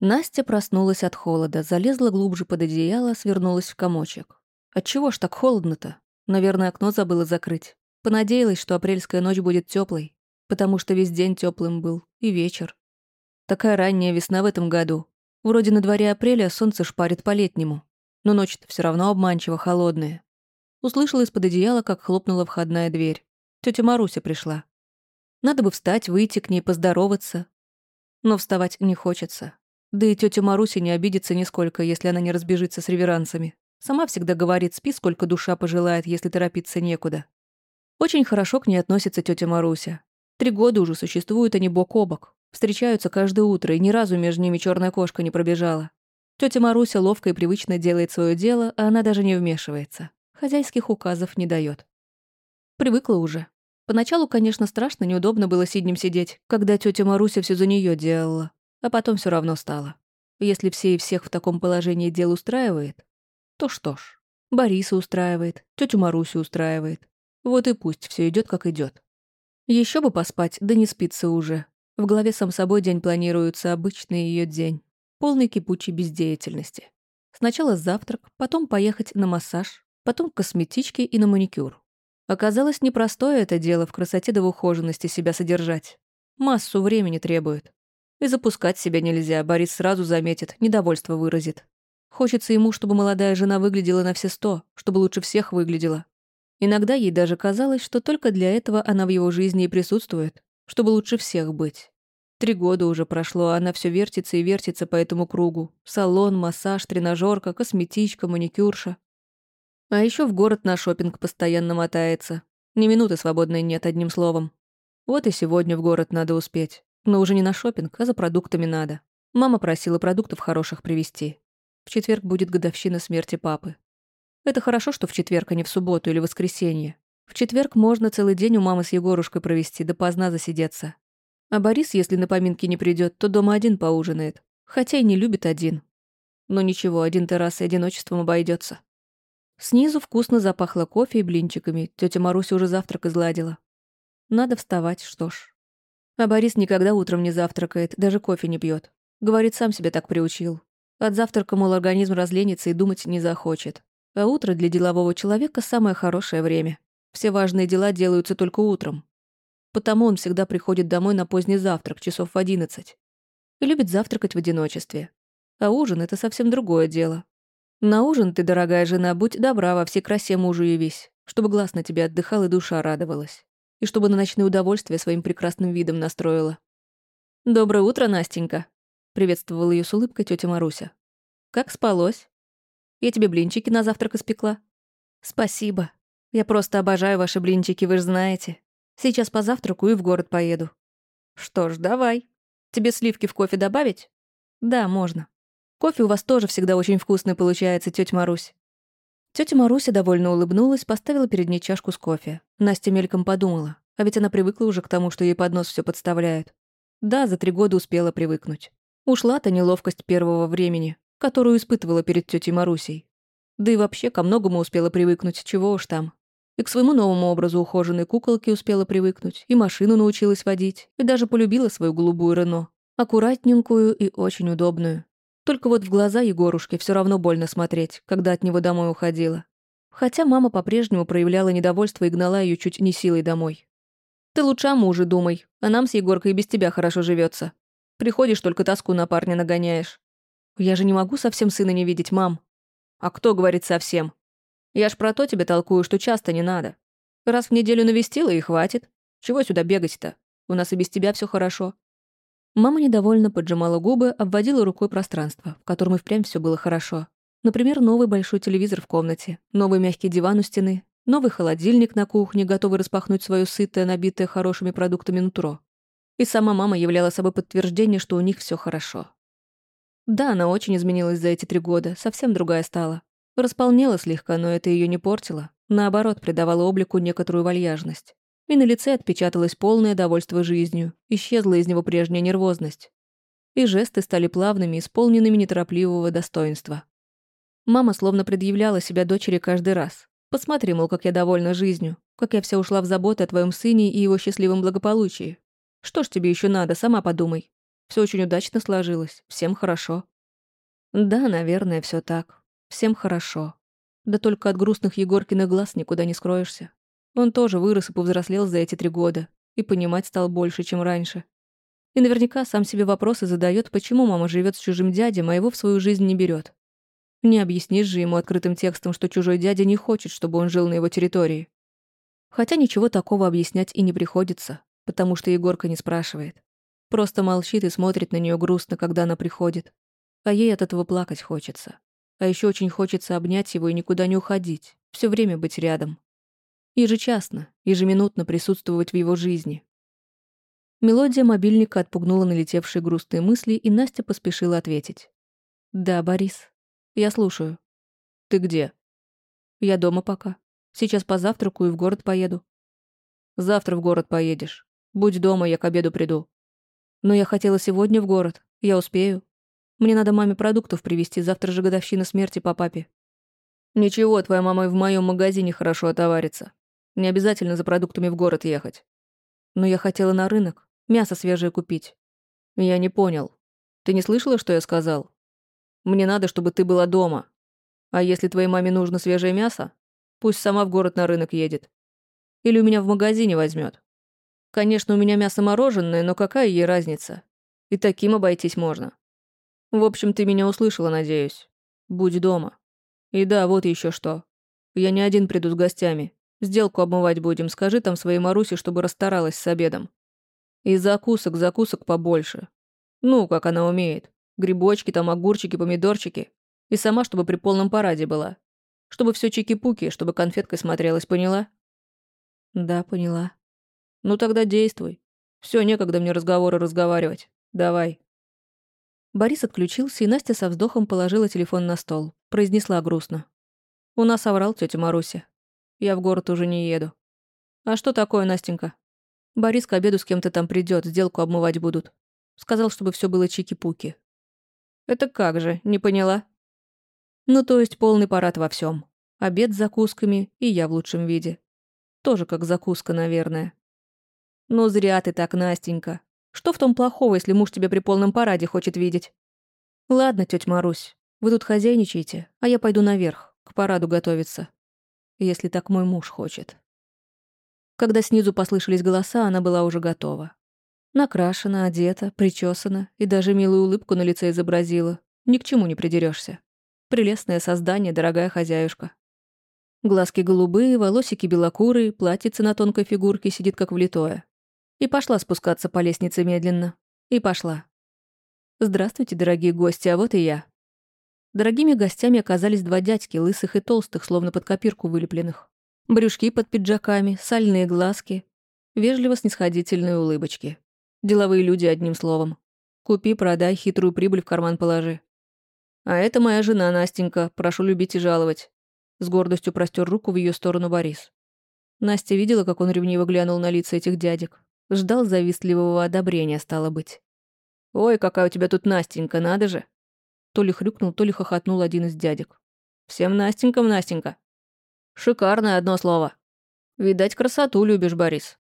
Настя проснулась от холода, залезла глубже под одеяло, свернулась в комочек. Отчего ж так холодно-то? Наверное, окно забыла закрыть. Понадеялась, что апрельская ночь будет теплой, потому что весь день теплым был, и вечер. Такая ранняя весна в этом году. Вроде на дворе апреля солнце шпарит по-летнему, но ночь-то все равно обманчиво холодная. Услышала из-под одеяла, как хлопнула входная дверь. Тетя Маруся пришла. Надо бы встать, выйти к ней, поздороваться. Но вставать не хочется. Да и тетя Маруся не обидится нисколько, если она не разбежится с реверансами. Сама всегда говорит, спи, сколько душа пожелает, если торопиться некуда. Очень хорошо к ней относится тетя Маруся. Три года уже существуют они бок о бок. Встречаются каждое утро, и ни разу между ними черная кошка не пробежала. Тетя Маруся ловко и привычно делает свое дело, а она даже не вмешивается. Хозяйских указов не дает. Привыкла уже. Поначалу, конечно, страшно неудобно было сиднем сидеть, когда тетя Маруся все за нее делала, а потом все равно стало. Если все и всех в таком положении дел устраивает, то что ж, Бориса устраивает, тетю Марусю устраивает. Вот и пусть все идет как идет. Еще бы поспать, да не спится уже. В голове сам собой день планируется, обычный ее день, полный кипучей бездеятельности. Сначала завтрак, потом поехать на массаж, потом к косметичке и на маникюр. Оказалось, непростое это дело в красоте да в ухоженности себя содержать. Массу времени требует. И запускать себя нельзя, Борис сразу заметит, недовольство выразит. Хочется ему, чтобы молодая жена выглядела на все сто, чтобы лучше всех выглядела. Иногда ей даже казалось, что только для этого она в его жизни и присутствует, чтобы лучше всех быть. Три года уже прошло, а она все вертится и вертится по этому кругу. Салон, массаж, тренажерка, косметичка, маникюрша. А еще в город на шопинг постоянно мотается. Ни минуты свободной нет, одним словом. Вот и сегодня в город надо успеть. Но уже не на шопинг, а за продуктами надо. Мама просила продуктов хороших привезти. В четверг будет годовщина смерти папы. Это хорошо, что в четверг, а не в субботу или воскресенье. В четверг можно целый день у мамы с Егорушкой провести, да поздна засидеться. А Борис, если на поминки не придет, то дома один поужинает. Хотя и не любит один. Но ничего, один-то раз и одиночеством обойдется. Снизу вкусно запахло кофе и блинчиками. Тетя Маруся уже завтрак изладила. Надо вставать, что ж. А Борис никогда утром не завтракает, даже кофе не пьет. Говорит, сам себя так приучил. От завтрака, мол, организм разленится и думать не захочет. А утро для делового человека самое хорошее время. Все важные дела делаются только утром. Потому он всегда приходит домой на поздний завтрак, часов в одиннадцать. И любит завтракать в одиночестве. А ужин — это совсем другое дело. На ужин ты, дорогая жена, будь добра во всей красе мужу явись, чтобы глаз на тебя отдыхал и душа радовалась, и чтобы на ночное удовольствие своим прекрасным видом настроила. «Доброе утро, Настенька!» — приветствовала ее с улыбкой тетя Маруся. «Как спалось? Я тебе блинчики на завтрак испекла». «Спасибо. Я просто обожаю ваши блинчики, вы же знаете. Сейчас позавтракаю и в город поеду». «Что ж, давай. Тебе сливки в кофе добавить?» «Да, можно». Кофе у вас тоже всегда очень вкусный получается, тетя Марусь». Тетя Маруся довольно улыбнулась, поставила перед ней чашку с кофе. Настя мельком подумала, а ведь она привыкла уже к тому, что ей под нос все подставляют. Да, за три года успела привыкнуть. Ушла-то неловкость первого времени, которую испытывала перед тетей Марусей. Да и вообще ко многому успела привыкнуть, чего уж там. И к своему новому образу ухоженной куколки успела привыкнуть, и машину научилась водить, и даже полюбила свою голубую Рено. Аккуратненькую и очень удобную. Только вот в глаза Егорушке все равно больно смотреть, когда от него домой уходила. Хотя мама по-прежнему проявляла недовольство и гнала ее чуть не силой домой. «Ты лучше о муже думай, а нам с Егоркой и без тебя хорошо живется. Приходишь, только тоску на парня нагоняешь. Я же не могу совсем сына не видеть, мам. А кто говорит совсем? Я ж про то тебе толкую, что часто не надо. Раз в неделю навестила и хватит. Чего сюда бегать-то? У нас и без тебя все хорошо. Мама недовольно поджимала губы, обводила рукой пространство, в котором и впрямь все было хорошо. Например, новый большой телевизор в комнате, новый мягкий диван у стены, новый холодильник на кухне, готовый распахнуть свое сытое, набитое хорошими продуктами нутро. И сама мама являла собой подтверждение, что у них все хорошо. Да, она очень изменилась за эти три года, совсем другая стала. Располнела слегка, но это ее не портило. Наоборот, придавало облику некоторую вальяжность и на лице отпечаталось полное довольство жизнью, исчезла из него прежняя нервозность. И жесты стали плавными, исполненными неторопливого достоинства. Мама словно предъявляла себя дочери каждый раз. «Посмотри, мол, как я довольна жизнью, как я вся ушла в заботы о твоем сыне и его счастливом благополучии. Что ж тебе еще надо, сама подумай. Все очень удачно сложилось, всем хорошо. Да, наверное, все так. Всем хорошо. Да только от грустных Егоркиных глаз никуда не скроешься. Он тоже вырос и повзрослел за эти три года, и понимать стал больше, чем раньше. И наверняка сам себе вопросы задает, почему мама живет с чужим дядем, а его в свою жизнь не берет. Не объяснишь же ему открытым текстом, что чужой дядя не хочет, чтобы он жил на его территории. Хотя ничего такого объяснять и не приходится, потому что Егорка не спрашивает. Просто молчит и смотрит на нее грустно, когда она приходит. А ей от этого плакать хочется. А еще очень хочется обнять его и никуда не уходить, все время быть рядом. Ежечасно, ежеминутно присутствовать в его жизни. Мелодия мобильника отпугнула налетевшие грустные мысли, и Настя поспешила ответить. «Да, Борис. Я слушаю. Ты где?» «Я дома пока. Сейчас позавтракаю и в город поеду». «Завтра в город поедешь. Будь дома, я к обеду приду». «Но я хотела сегодня в город. Я успею. Мне надо маме продуктов привезти, завтра же годовщина смерти по папе». «Ничего, твоя мама и в моем магазине хорошо отоварится. Не обязательно за продуктами в город ехать. Но я хотела на рынок, мясо свежее купить». «Я не понял. Ты не слышала, что я сказал? Мне надо, чтобы ты была дома. А если твоей маме нужно свежее мясо, пусть сама в город на рынок едет. Или у меня в магазине возьмет. Конечно, у меня мясо мороженое, но какая ей разница? И таким обойтись можно. В общем, ты меня услышала, надеюсь. Будь дома. И да, вот еще что. Я не один приду с гостями. Сделку обмывать будем. Скажи там своей Марусе, чтобы расстаралась с обедом. И закусок, закусок побольше. Ну, как она умеет. Грибочки, там огурчики, помидорчики. И сама, чтобы при полном параде была. Чтобы все чики-пуки, чтобы конфеткой смотрелась, поняла? Да, поняла. Ну тогда действуй. Все, некогда мне разговоры разговаривать. Давай. Борис отключился, и Настя со вздохом положила телефон на стол. Произнесла грустно. «У нас оврал тетя Маруся. Я в город уже не еду». «А что такое, Настенька?» «Борис к обеду с кем-то там придет, сделку обмывать будут. Сказал, чтобы все было чики-пуки». «Это как же, не поняла?» «Ну, то есть полный парад во всем. Обед с закусками и я в лучшем виде. Тоже как закуска, наверное». «Ну, зря ты так, Настенька. Что в том плохого, если муж тебя при полном параде хочет видеть? Ладно, тетя Марусь, вы тут хозяйничаете, а я пойду наверх, к параду готовиться. Если так мой муж хочет. Когда снизу послышались голоса, она была уже готова. Накрашена, одета, причесана и даже милую улыбку на лице изобразила. Ни к чему не придерешься. Прелестное создание, дорогая хозяюшка. Глазки голубые, волосики белокурые, платьице на тонкой фигурке сидит как влитое. И пошла спускаться по лестнице медленно. И пошла. Здравствуйте, дорогие гости, а вот и я. Дорогими гостями оказались два дядьки, лысых и толстых, словно под копирку вылепленных. Брюшки под пиджаками, сальные глазки, вежливо-снисходительные улыбочки. Деловые люди, одним словом. Купи, продай, хитрую прибыль в карман положи. А это моя жена Настенька, прошу любить и жаловать. С гордостью простер руку в ее сторону Борис. Настя видела, как он ревниво глянул на лица этих дядек. Ждал завистливого одобрения, стало быть. «Ой, какая у тебя тут Настенька, надо же!» То ли хрюкнул, то ли хохотнул один из дядек. «Всем Настенькам, Настенька!» «Шикарное одно слово!» «Видать, красоту любишь, Борис!»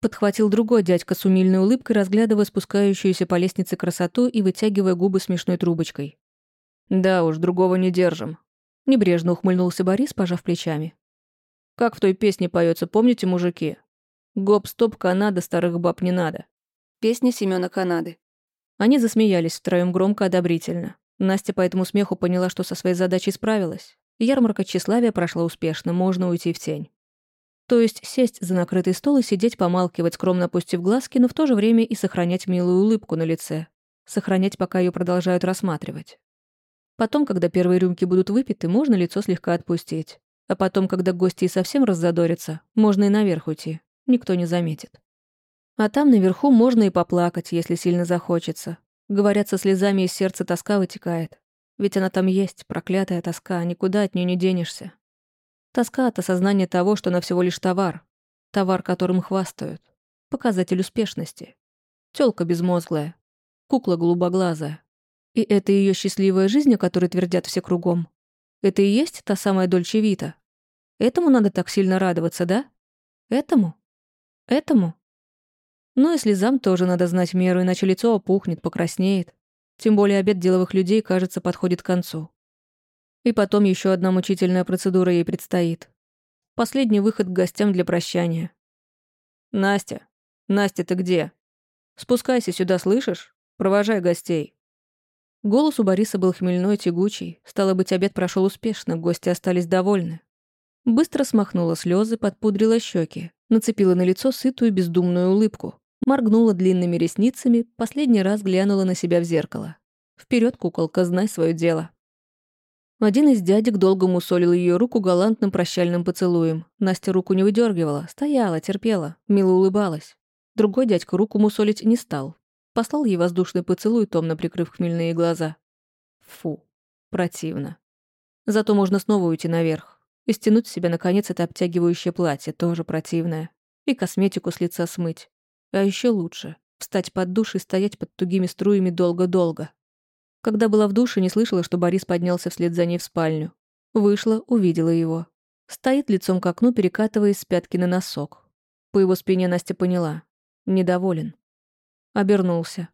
Подхватил другой дядька с умильной улыбкой, разглядывая спускающуюся по лестнице красоту и вытягивая губы смешной трубочкой. «Да уж, другого не держим», — небрежно ухмыльнулся Борис, пожав плечами. «Как в той песне поется, помните, мужики? Гоп-стоп, Канада, старых баб не надо. Песня Семёна Канады. Они засмеялись втроем громко одобрительно. Настя по этому смеху поняла, что со своей задачей справилась. Ярмарка тщеславия прошла успешно, можно уйти в тень. То есть сесть за накрытый стол и сидеть, помалкивать, скромно опустив глазки, но в то же время и сохранять милую улыбку на лице. Сохранять, пока ее продолжают рассматривать. Потом, когда первые рюмки будут выпиты, можно лицо слегка отпустить. А потом, когда гости и совсем раззадорятся, можно и наверх уйти никто не заметит. А там наверху можно и поплакать, если сильно захочется. Говорят, со слезами из сердца тоска вытекает. Ведь она там есть, проклятая тоска, никуда от нее не денешься. Тоска от осознания того, что она всего лишь товар. Товар, которым хвастают. Показатель успешности. Тёлка безмозглая. Кукла голубоглазая. И это ее счастливая жизнь, о которой твердят все кругом. Это и есть та самая Дольче Вита. Этому надо так сильно радоваться, да? Этому? Этому? Но и слезам тоже надо знать меру, иначе лицо опухнет, покраснеет. Тем более обед деловых людей, кажется, подходит к концу. И потом еще одна мучительная процедура ей предстоит. Последний выход к гостям для прощания. «Настя! Настя, ты где? Спускайся сюда, слышишь? Провожай гостей». Голос у Бориса был хмельной, тягучий. Стало быть, обед прошел успешно, гости остались довольны. Быстро смахнула слезы, подпудрила щеки, нацепила на лицо сытую бездумную улыбку, моргнула длинными ресницами, последний раз глянула на себя в зеркало. Вперед, куколка, знай свое дело. Один из дядек долго мусолил ее руку галантным прощальным поцелуем. Настя руку не выдергивала, стояла, терпела, мило улыбалась. Другой дядька руку мусолить не стал. Послал ей воздушный поцелуй, томно прикрыв хмельные глаза. Фу, противно. Зато можно снова уйти наверх. И стянуть с себя, наконец, это обтягивающее платье, тоже противное. И косметику с лица смыть. А еще лучше — встать под душ и стоять под тугими струями долго-долго. Когда была в душе, не слышала, что Борис поднялся вслед за ней в спальню. Вышла, увидела его. Стоит лицом к окну, перекатываясь с пятки на носок. По его спине Настя поняла. Недоволен. Обернулся.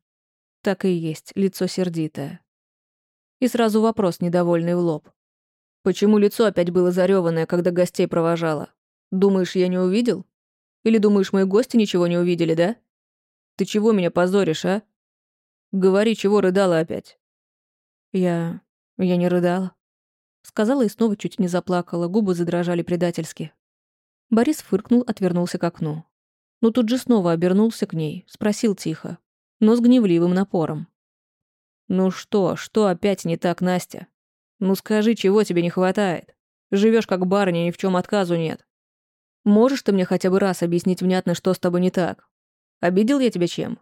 Так и есть, лицо сердитое. И сразу вопрос недовольный в лоб. «Почему лицо опять было зарёванное, когда гостей провожала? Думаешь, я не увидел? Или думаешь, мои гости ничего не увидели, да? Ты чего меня позоришь, а? Говори, чего рыдала опять?» Я... я не рыдала. Сказала и снова чуть не заплакала, губы задрожали предательски. Борис фыркнул, отвернулся к окну. Но тут же снова обернулся к ней, спросил тихо, но с гневливым напором. «Ну что, что опять не так, Настя? Ну скажи, чего тебе не хватает? Живешь как барыня, ни в чем отказу нет. Можешь ты мне хотя бы раз объяснить внятно, что с тобой не так? Обидел я тебя чем?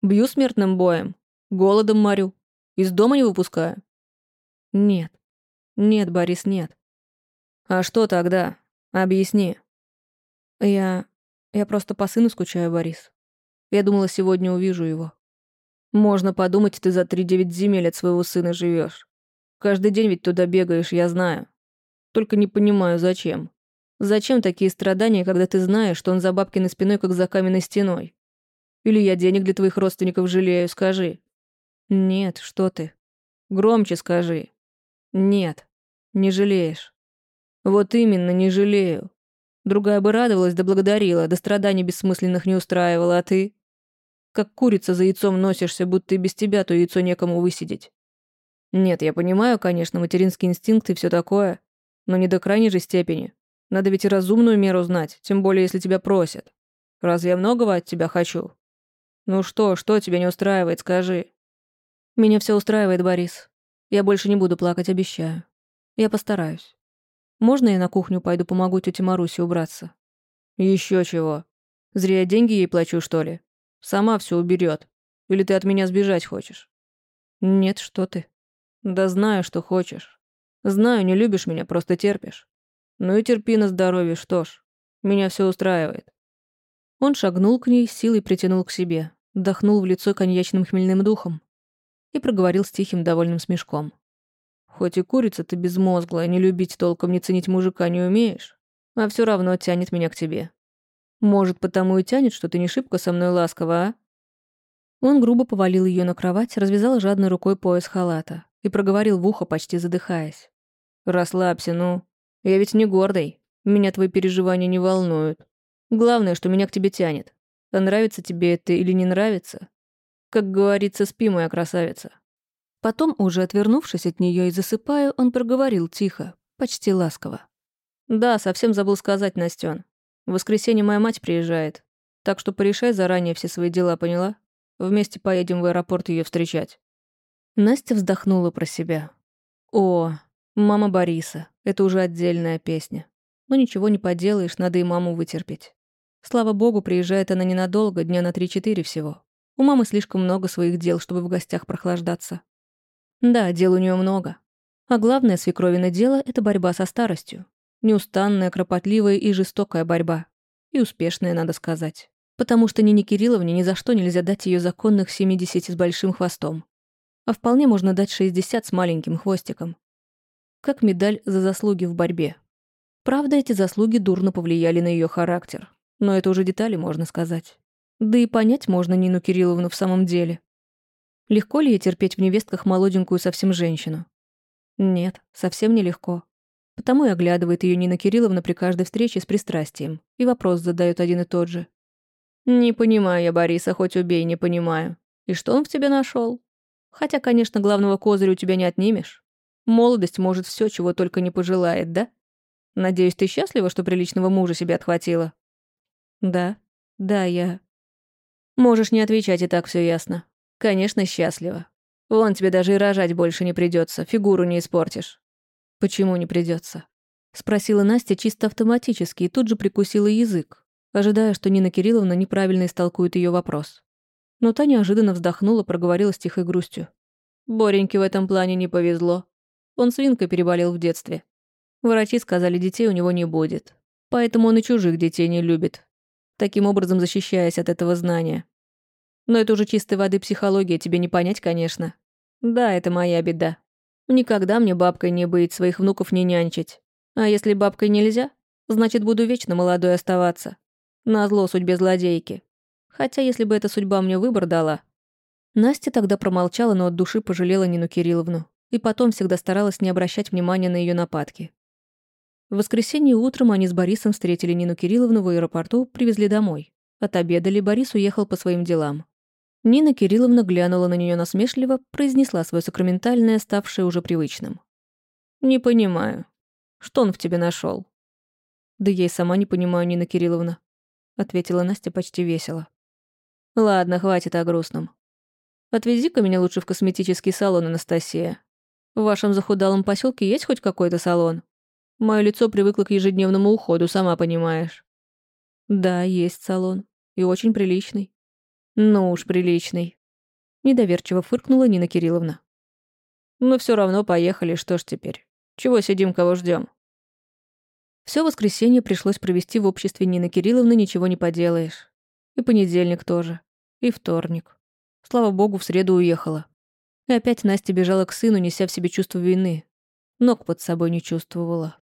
Бью смертным боем? Голодом морю? Из дома не выпускаю?» «Нет. Нет, Борис, нет». «А что тогда? Объясни». «Я... я просто по сыну скучаю, Борис. Я думала, сегодня увижу его». «Можно подумать, ты за три девять земель от своего сына живешь. Каждый день ведь туда бегаешь, я знаю. Только не понимаю, зачем. Зачем такие страдания, когда ты знаешь, что он за бабкиной спиной, как за каменной стеной? Или я денег для твоих родственников жалею, скажи. «Нет, что ты. Громче скажи. Нет, не жалеешь». «Вот именно, не жалею. Другая бы радовалась да благодарила, да страданий бессмысленных не устраивала, а ты? Как курица за яйцом носишься, будто и без тебя то яйцо некому высидеть. Нет, я понимаю, конечно, материнский инстинкт и все такое, но не до крайней же степени. Надо ведь и разумную меру знать, тем более, если тебя просят. Разве я многого от тебя хочу? Ну что, что тебя не устраивает, скажи. Меня все устраивает, Борис. Я больше не буду плакать, обещаю. Я постараюсь. Можно я на кухню пойду помогу тете Марусе убраться? Еще чего. Зря я деньги ей плачу, что ли? Сама все уберет. Или ты от меня сбежать хочешь? Нет, что ты. Да знаю, что хочешь. Знаю, не любишь меня, просто терпишь. Ну и терпи на здоровье, что ж. Меня все устраивает. Он шагнул к ней, силой притянул к себе, вдохнул в лицо коньячным хмельным духом и проговорил с тихим довольным смешком. «Хоть и курица ты безмозглая, не любить толком, не ценить мужика не умеешь, а все равно тянет меня к тебе. Может, потому и тянет, что ты не шибко со мной ласкова, а?» Он грубо повалил ее на кровать, развязал жадной рукой пояс халата и проговорил в ухо, почти задыхаясь. «Расслабься, ну. Я ведь не гордый. Меня твои переживания не волнуют. Главное, что меня к тебе тянет. А нравится тебе это или не нравится, как говорится, спи, моя красавица. Потом, уже отвернувшись от нее и засыпая, он проговорил тихо, почти ласково. «Да, совсем забыл сказать, Настен. В воскресенье моя мать приезжает. Так что порешай заранее все свои дела, поняла? Вместе поедем в аэропорт ее встречать». Настя вздохнула про себя. «О, мама Бориса. Это уже отдельная песня. Но ничего не поделаешь, надо и маму вытерпеть. Слава богу, приезжает она ненадолго, дня на три-четыре всего. У мамы слишком много своих дел, чтобы в гостях прохлаждаться. Да, дел у нее много. А главное свекровина дело — это борьба со старостью. Неустанная, кропотливая и жестокая борьба. И успешная, надо сказать. Потому что Нине Кирилловне ни за что нельзя дать ее законных 70 с большим хвостом. А вполне можно дать 60 с маленьким хвостиком. Как медаль за заслуги в борьбе. Правда, эти заслуги дурно повлияли на ее характер. Но это уже детали, можно сказать. Да и понять можно Нину Кирилловну в самом деле. Легко ли ей терпеть в невестках молоденькую совсем женщину? Нет, совсем нелегко. Потому и оглядывает ее Нина Кирилловна при каждой встрече с пристрастием, и вопрос задает один и тот же. «Не понимаю я Бориса, хоть убей, не понимаю. И что он в тебе нашел? Хотя, конечно, главного козыря у тебя не отнимешь. Молодость может все, чего только не пожелает, да? Надеюсь, ты счастлива, что приличного мужа себе отхватила?» «Да, да, я...» «Можешь не отвечать, и так все ясно. Конечно, счастлива. Вон тебе даже и рожать больше не придется, фигуру не испортишь. Почему не придется? Спросила Настя чисто автоматически и тут же прикусила язык, ожидая, что Нина Кирилловна неправильно истолкует ее вопрос. Но та неожиданно вздохнула, проговорила с тихой грустью. Бореньке в этом плане не повезло. Он свинкой переболел в детстве. Врачи сказали, детей у него не будет. Поэтому он и чужих детей не любит. Таким образом защищаясь от этого знания. Но это уже чистой воды психология, тебе не понять, конечно. Да, это моя беда. Никогда мне бабкой не быть, своих внуков не нянчить. А если бабкой нельзя, значит, буду вечно молодой оставаться. Назло судьбе злодейки. Хотя, если бы эта судьба мне выбор дала... Настя тогда промолчала, но от души пожалела Нину Кирилловну. И потом всегда старалась не обращать внимания на ее нападки. В воскресенье утром они с Борисом встретили Нину Кирилловну в аэропорту, привезли домой. Отобедали, Борис уехал по своим делам. Нина Кирилловна глянула на нее насмешливо, произнесла свое сакраментальное, ставшее уже привычным. «Не понимаю. Что он в тебе нашел? «Да я и сама не понимаю, Нина Кирилловна», — ответила Настя почти весело. «Ладно, хватит о грустном. Отвези-ка меня лучше в косметический салон, Анастасия. В вашем захудалом поселке есть хоть какой-то салон? Мое лицо привыкло к ежедневному уходу, сама понимаешь». «Да, есть салон. И очень приличный. «Ну уж, приличный». Недоверчиво фыркнула Нина Кирилловна. «Мы все равно поехали, что ж теперь? Чего сидим, кого ждем? Все воскресенье пришлось провести в обществе Нины Кирилловны, ничего не поделаешь. И понедельник тоже. И вторник. Слава богу, в среду уехала. И опять Настя бежала к сыну, неся в себе чувство вины. Ног под собой не чувствовала.